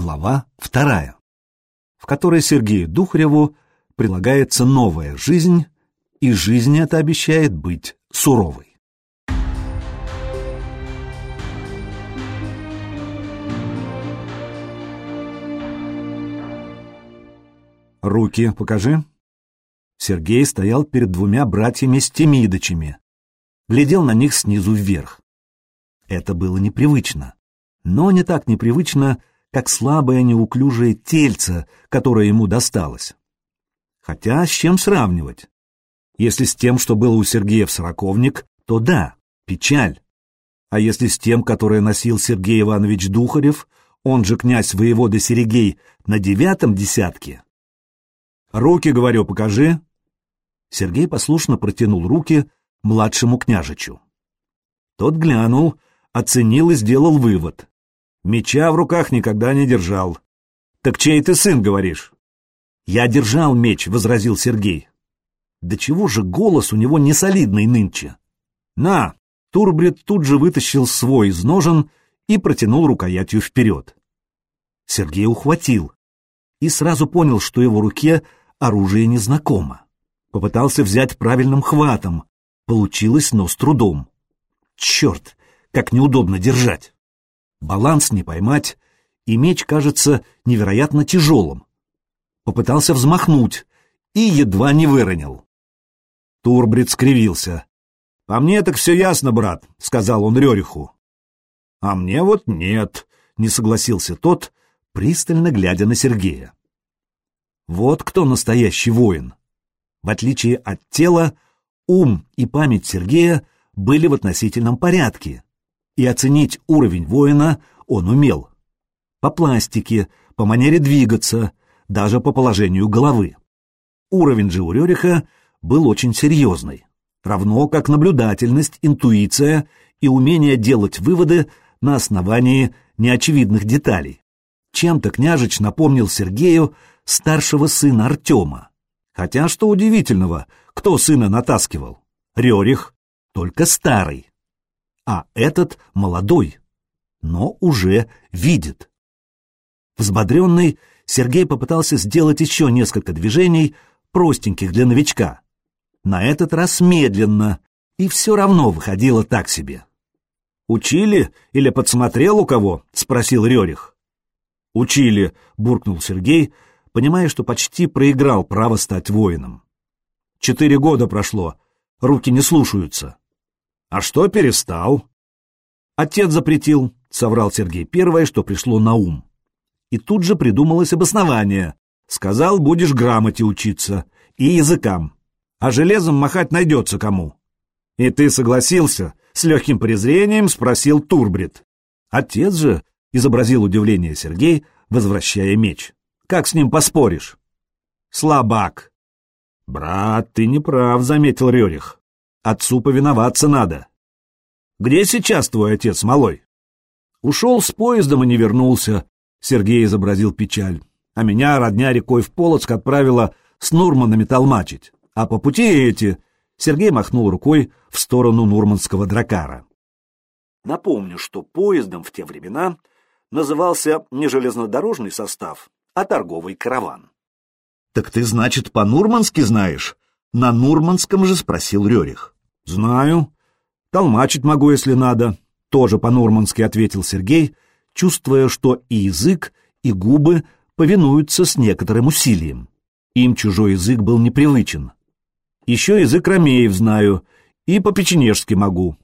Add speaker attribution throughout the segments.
Speaker 1: Глава вторая, в которой Сергею Духареву прилагается новая жизнь, и жизнь эта обещает быть суровой. «Руки покажи». Сергей стоял перед двумя братьями Стемидочами, глядел на них снизу вверх. Это было непривычно, но не так непривычно, как слабое неуклюжее тельце, которое ему досталось. Хотя с чем сравнивать? Если с тем, что было у Сергея в сороковник, то да, печаль. А если с тем, которое носил Сергей Иванович Духарев, он же князь воеводы Серегей, на девятом десятке? «Руки, говорю, покажи!» Сергей послушно протянул руки младшему княжичу. Тот глянул, оценил и сделал вывод. Меча в руках никогда не держал. Так чей ты сын, говоришь? Я держал меч, возразил Сергей. Да чего же голос у него не солидный нынче? На! Турбрид тут же вытащил свой из ножен и протянул рукоятью вперед. Сергей ухватил и сразу понял, что его руке оружие незнакомо. Попытался взять правильным хватом. Получилось, но с трудом. Черт, как неудобно держать баланс не поймать, и меч кажется невероятно тяжелым. Попытался взмахнуть и едва не выронил. Турбрид скривился. «По мне так все ясно, брат», — сказал он Рериху. «А мне вот нет», — не согласился тот, пристально глядя на Сергея. Вот кто настоящий воин. В отличие от тела, ум и память Сергея были в относительном порядке, и оценить уровень воина он умел. По пластике, по манере двигаться, даже по положению головы. Уровень же у Рериха был очень серьезный, равно как наблюдательность, интуиция и умение делать выводы на основании неочевидных деталей. Чем-то княжич напомнил Сергею старшего сына Артема. Хотя, что удивительного, кто сына натаскивал? Рерих, только старый а этот молодой, но уже видит. Взбодренный, Сергей попытался сделать еще несколько движений, простеньких для новичка. На этот раз медленно, и все равно выходило так себе. «Учили или подсмотрел у кого?» — спросил Рерих. «Учили», — буркнул Сергей, понимая, что почти проиграл право стать воином. «Четыре года прошло, руки не слушаются». А что перестал? Отец запретил, соврал Сергей первое, что пришло на ум. И тут же придумалось обоснование. Сказал, будешь грамоте учиться и языкам. А железом махать найдется кому. И ты согласился? С легким презрением спросил Турбрид. Отец же, изобразил удивление Сергей, возвращая меч. Как с ним поспоришь? Слабак. Брат, ты не прав, заметил Рерих. Отцу повиноваться надо. Где сейчас твой отец, малой? Ушел с поездом и не вернулся. Сергей изобразил печаль. А меня родня рекой в Полоцк отправила с Нурманами толмачить. А по пути эти... Сергей махнул рукой в сторону Нурманского дракара. Напомню, что поездом в те времена назывался не железнодорожный состав, а торговый караван. — Так ты, значит, по-нурмански знаешь? На Нурманском же спросил Рерих. Знаю. Толмачить могу, если надо. Тоже по-нурмански ответил Сергей, чувствуя, что и язык, и губы повинуются с некоторым усилием. Им чужой язык был непривычен. Еще язык ромеев знаю, и по-печенежски могу.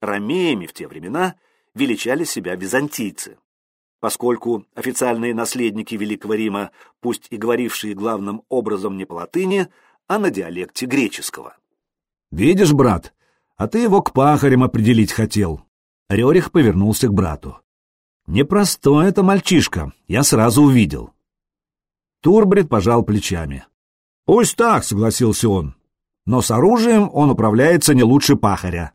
Speaker 1: Ромеями в те времена величали себя византийцы. Поскольку официальные наследники Великого Рима, пусть и говорившие главным образом не по латыни, а на диалекте греческого. «Видишь, брат, а ты его к пахарям определить хотел». Рерих повернулся к брату. «Непростой это мальчишка, я сразу увидел». Турбрид пожал плечами. «Пусть так», — согласился он. «Но с оружием он управляется не лучше пахаря».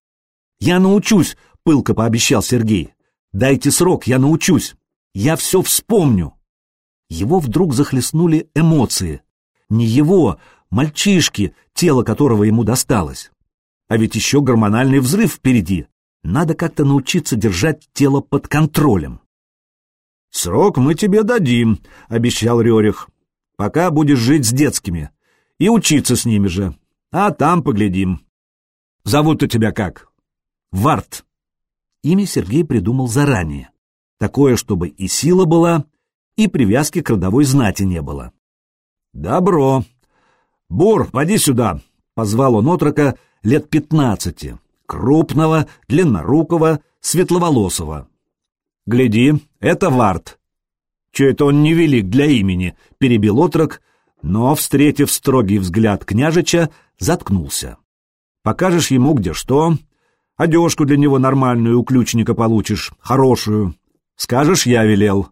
Speaker 1: «Я научусь», — пылко пообещал Сергей. «Дайте срок, я научусь. Я все вспомню». Его вдруг захлестнули эмоции. Не его, мальчишки, тело которого ему досталось. А ведь еще гормональный взрыв впереди. Надо как-то научиться держать тело под контролем. «Срок мы тебе дадим», — обещал Рерих. «Пока будешь жить с детскими и учиться с ними же, а там поглядим. Зовут-то тебя как?» «Варт». Имя Сергей придумал заранее. Такое, чтобы и сила была, и привязки к родовой знати не было. «Добро. Бур, поди сюда», — позвал он отрока лет пятнадцати, крупного, длиннорукого, светловолосого. «Гляди, это Варт». «Че это он невелик для имени?» — перебил отрок, но, встретив строгий взгляд княжича, заткнулся. «Покажешь ему где что, одежку для него нормальную у ключника получишь, хорошую. Скажешь, я велел.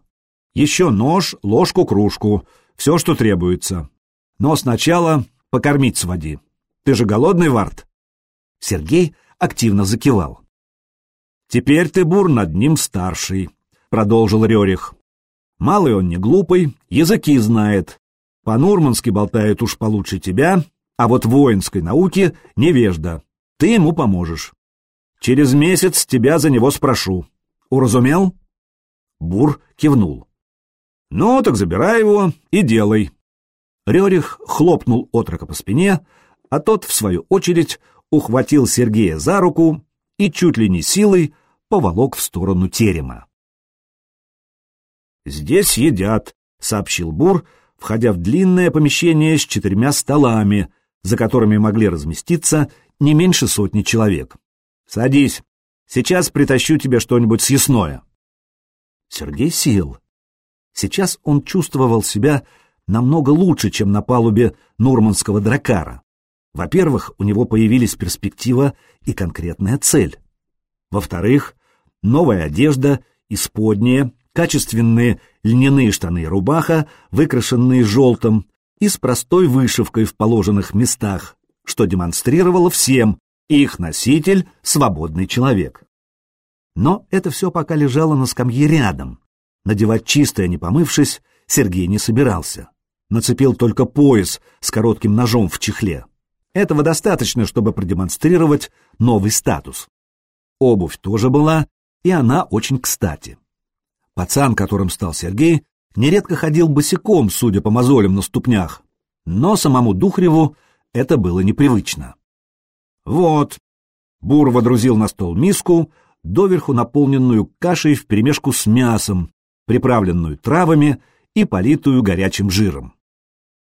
Speaker 1: Еще нож, ложку, кружку, все, что требуется. Но сначала покормить своди. Ты же голодный, Варт?» Сергей активно закивал. «Теперь ты, Бур, над ним старший», — продолжил Рерих. «Малый он не глупый, языки знает. По-нурмански болтает уж получше тебя, а вот воинской науке невежда. Ты ему поможешь. Через месяц тебя за него спрошу. Уразумел?» Бур кивнул. «Ну, так забирай его и делай». Рерих хлопнул отрока по спине, а тот, в свою очередь, ухватил Сергея за руку и чуть ли не силой поволок в сторону терема. «Здесь едят», — сообщил Бур, входя в длинное помещение с четырьмя столами, за которыми могли разместиться не меньше сотни человек. «Садись, сейчас притащу тебе что-нибудь съестное». Сергей сел. Сейчас он чувствовал себя намного лучше, чем на палубе нурманского дракара. Во-первых, у него появились перспектива и конкретная цель. Во-вторых, новая одежда, исподние, качественные льняные штаны и рубаха, выкрашенные желтым, и с простой вышивкой в положенных местах, что демонстрировало всем, их носитель — свободный человек. Но это все пока лежало на скамье рядом. Надевать чистое, не помывшись, Сергей не собирался. Нацепил только пояс с коротким ножом в чехле. Этого достаточно, чтобы продемонстрировать новый статус. Обувь тоже была, и она очень кстати. Пацан, которым стал Сергей, нередко ходил босиком, судя по мозолям на ступнях, но самому Духреву это было непривычно. Вот. Бур водрузил на стол миску, доверху наполненную кашей вперемешку с мясом, приправленную травами и политую горячим жиром.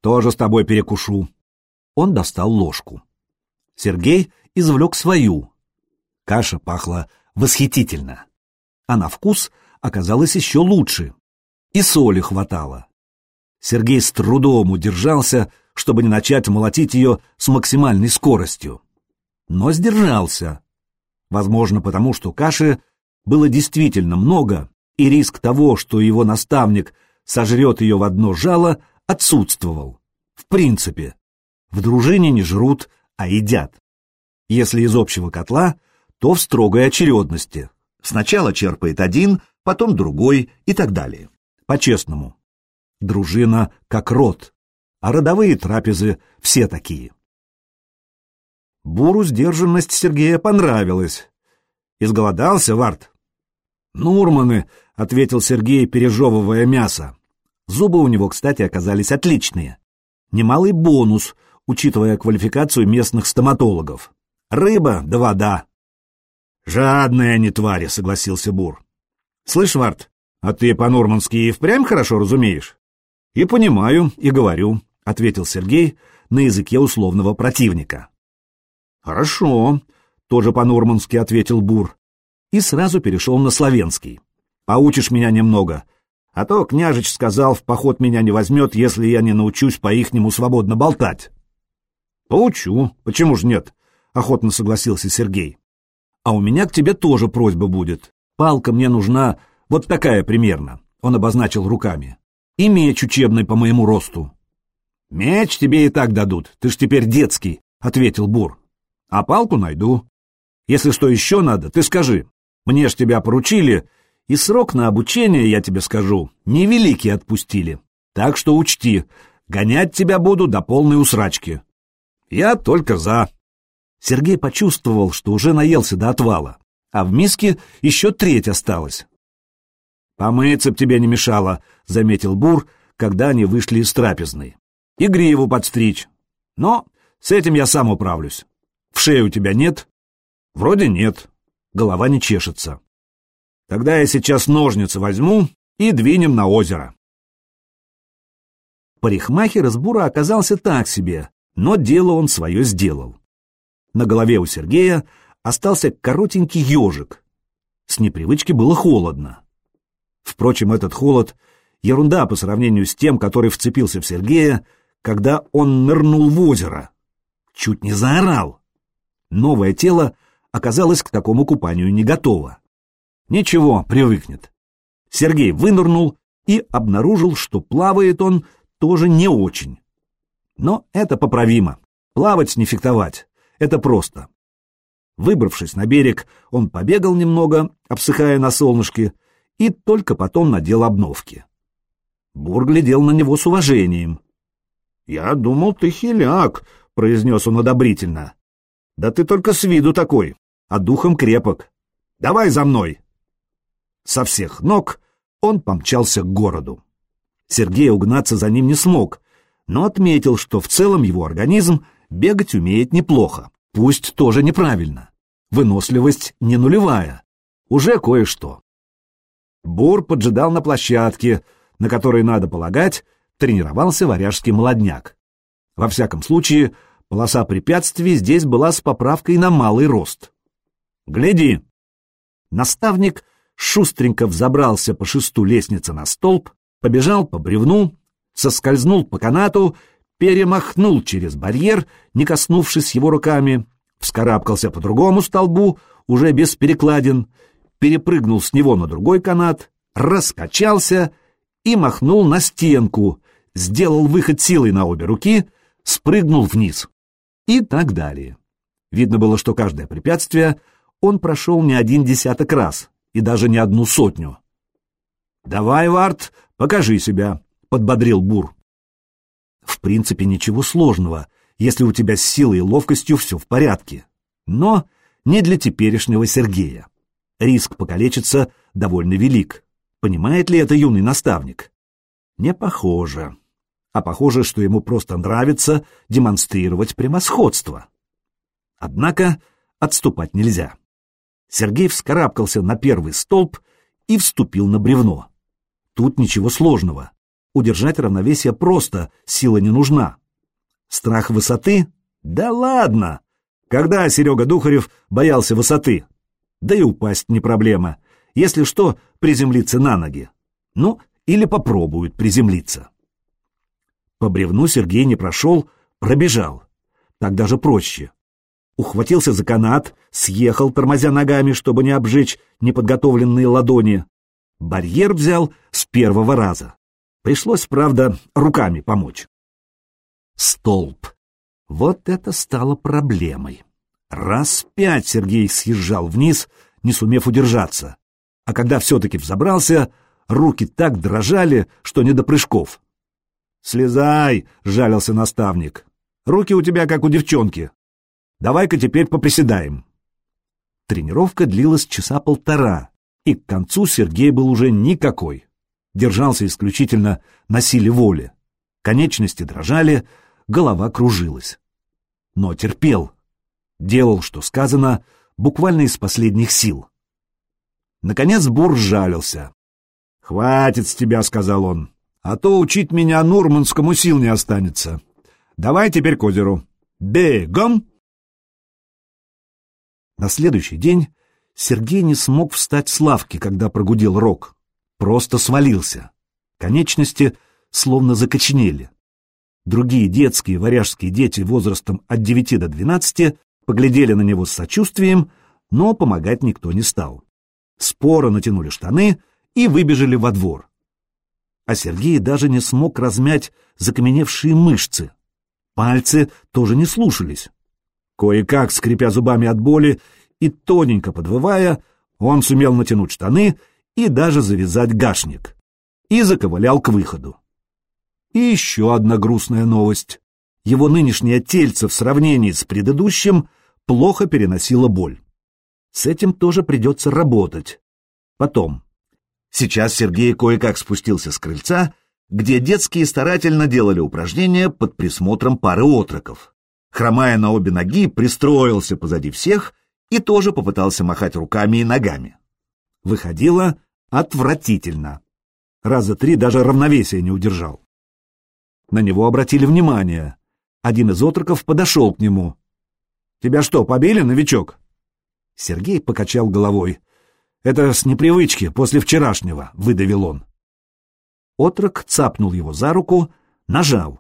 Speaker 1: Тоже с тобой перекушу он достал ложку. Сергей извлек свою. Каша пахла восхитительно, а на вкус оказалась еще лучше. И соли хватало. Сергей с трудом удержался, чтобы не начать молотить ее с максимальной скоростью. Но сдержался. Возможно, потому что каши было действительно много, и риск того, что его наставник сожрет ее в одно жало, отсутствовал. В принципе. В дружине не жрут, а едят. Если из общего котла, то в строгой очередности. Сначала черпает один, потом другой и так далее. По-честному. Дружина как род, а родовые трапезы все такие. Буру сдержанность Сергея понравилась. Изголодался, Варт? «Нурманы», — ответил Сергей, пережевывая мясо. Зубы у него, кстати, оказались отличные. Немалый бонус — учитывая квалификацию местных стоматологов. Рыба да вода. Жадные они твари, согласился Бур. Слышь, Варт, а ты по-нормански и впрямь хорошо разумеешь? И понимаю, и говорю, ответил Сергей на языке условного противника. Хорошо, тоже по-нормански ответил Бур и сразу перешел на славянский. Поучишь меня немного, а то княжич сказал, в поход меня не возьмет, если я не научусь по-ихнему свободно болтать. «Поучу. Почему же нет?» — охотно согласился Сергей. «А у меня к тебе тоже просьба будет. Палка мне нужна вот такая примерно», — он обозначил руками. «И меч учебный по моему росту». «Меч тебе и так дадут, ты ж теперь детский», — ответил Бур. «А палку найду. Если что еще надо, ты скажи. Мне ж тебя поручили, и срок на обучение, я тебе скажу, невеликий отпустили. Так что учти, гонять тебя буду до полной усрачки. Я только за. Сергей почувствовал, что уже наелся до отвала, а в миске еще треть осталась. «Помыться б тебе не мешало», — заметил Бур, когда они вышли из трапезной. «И гриву подстричь. Но с этим я сам управлюсь. В шее у тебя нет?» «Вроде нет. Голова не чешется. Тогда я сейчас ножницы возьму и двинем на озеро». Парикмахер из Бура оказался так себе, но дело он свое сделал. На голове у Сергея остался коротенький ежик. С непривычки было холодно. Впрочем, этот холод — ерунда по сравнению с тем, который вцепился в Сергея, когда он нырнул в озеро. Чуть не заорал. Новое тело оказалось к такому купанию не готово. Ничего, привыкнет. Сергей вынырнул и обнаружил, что плавает он тоже не очень. Но это поправимо. Плавать не фехтовать. Это просто. Выбравшись на берег, он побегал немного, обсыхая на солнышке, и только потом надел обновки. Бур глядел на него с уважением. «Я думал, ты хиляк», — произнес он одобрительно. «Да ты только с виду такой, а духом крепок. Давай за мной!» Со всех ног он помчался к городу. Сергей угнаться за ним не смог, но отметил, что в целом его организм бегать умеет неплохо, пусть тоже неправильно. Выносливость не нулевая, уже кое-что. Бур поджидал на площадке, на которой, надо полагать, тренировался варяжский молодняк. Во всяком случае, полоса препятствий здесь была с поправкой на малый рост. «Гляди!» Наставник шустренько взобрался по шесту лестницы на столб, побежал по бревну, соскользнул по канату, перемахнул через барьер, не коснувшись его руками, вскарабкался по другому столбу, уже без перекладин, перепрыгнул с него на другой канат, раскачался и махнул на стенку, сделал выход силой на обе руки, спрыгнул вниз. И так далее. Видно было, что каждое препятствие он прошел не один десяток раз и даже не одну сотню. «Давай, Варт, покажи себя», — подбодрил Бур. В принципе, ничего сложного, если у тебя с силой и ловкостью все в порядке. Но не для теперешнего Сергея. Риск покалечиться довольно велик. Понимает ли это юный наставник? Не похоже. А похоже, что ему просто нравится демонстрировать превосходство. Однако отступать нельзя. Сергей вскарабкался на первый столб и вступил на бревно. Тут ничего сложного. Удержать равновесие просто, сила не нужна. Страх высоты? Да ладно! Когда Серега Духарев боялся высоты? Да и упасть не проблема. Если что, приземлиться на ноги. Ну, или попробуют приземлиться. По бревну Сергей не прошел, пробежал. Так даже проще. Ухватился за канат, съехал, тормозя ногами, чтобы не обжечь неподготовленные ладони. Барьер взял с первого раза. Пришлось, правда, руками помочь. Столб. Вот это стало проблемой. Раз пять Сергей съезжал вниз, не сумев удержаться. А когда все-таки взобрался, руки так дрожали, что не до прыжков. «Слезай!» — жалился наставник. «Руки у тебя, как у девчонки. Давай-ка теперь поприседаем». Тренировка длилась часа полтора, и к концу Сергей был уже никакой. Держался исключительно на силе воли. Конечности дрожали, голова кружилась. Но терпел, делал, что сказано, буквально из последних сил. Наконец Бур жалился. «Хватит с тебя», — сказал он, — «а то учить меня Нурманскому сил не останется. Давай теперь к озеру. Бегом!» На следующий день Сергей не смог встать с лавки, когда прогудел рог. Просто свалился. Конечности словно закоченели. Другие детские варяжские дети возрастом от 9 до 12 поглядели на него с сочувствием, но помогать никто не стал. Споро натянули штаны и выбежали во двор. А Сергей даже не смог размять закаменевшие мышцы. Пальцы тоже не слушались. Кое-как, скрипя зубами от боли и тоненько подвывая, он сумел натянуть штаны и даже завязать гашник. И заковылял к выходу. И еще одна грустная новость. Его нынешнее тельце в сравнении с предыдущим плохо переносила боль. С этим тоже придется работать. Потом. Сейчас Сергей кое-как спустился с крыльца, где детские старательно делали упражнения под присмотром пары отроков. Хромая на обе ноги, пристроился позади всех и тоже попытался махать руками и ногами. Выходило отвратительно. Раза три даже равновесия не удержал. На него обратили внимание. Один из отроков подошел к нему. «Тебя что, побили, новичок?» Сергей покачал головой. «Это с непривычки, после вчерашнего», — выдавил он. Отрок цапнул его за руку, нажал.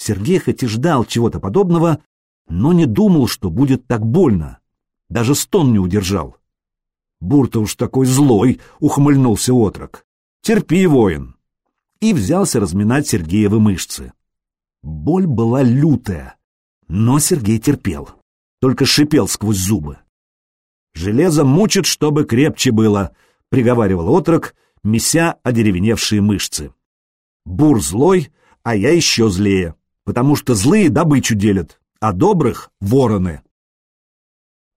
Speaker 1: Сергей хоть и ждал чего-то подобного, но не думал, что будет так больно. Даже стон не удержал. «Бурта уж такой злой!» — ухмыльнулся отрок. «Терпи, воин!» И взялся разминать Сергеевы мышцы. Боль была лютая, но Сергей терпел, только шипел сквозь зубы. «Железо мучит, чтобы крепче было», — приговаривал отрок, меся одеревеневшие мышцы. «Бур злой, а я еще злее, потому что злые добычу делят, а добрых — вороны».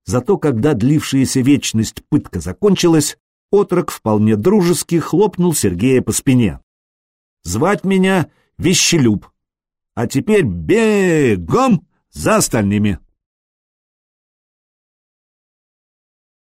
Speaker 1: Зато когда длившаяся вечность пытка закончилась, отрок вполне дружески хлопнул Сергея по спине. «Звать меня Вещелюб. А теперь бегом за остальными!»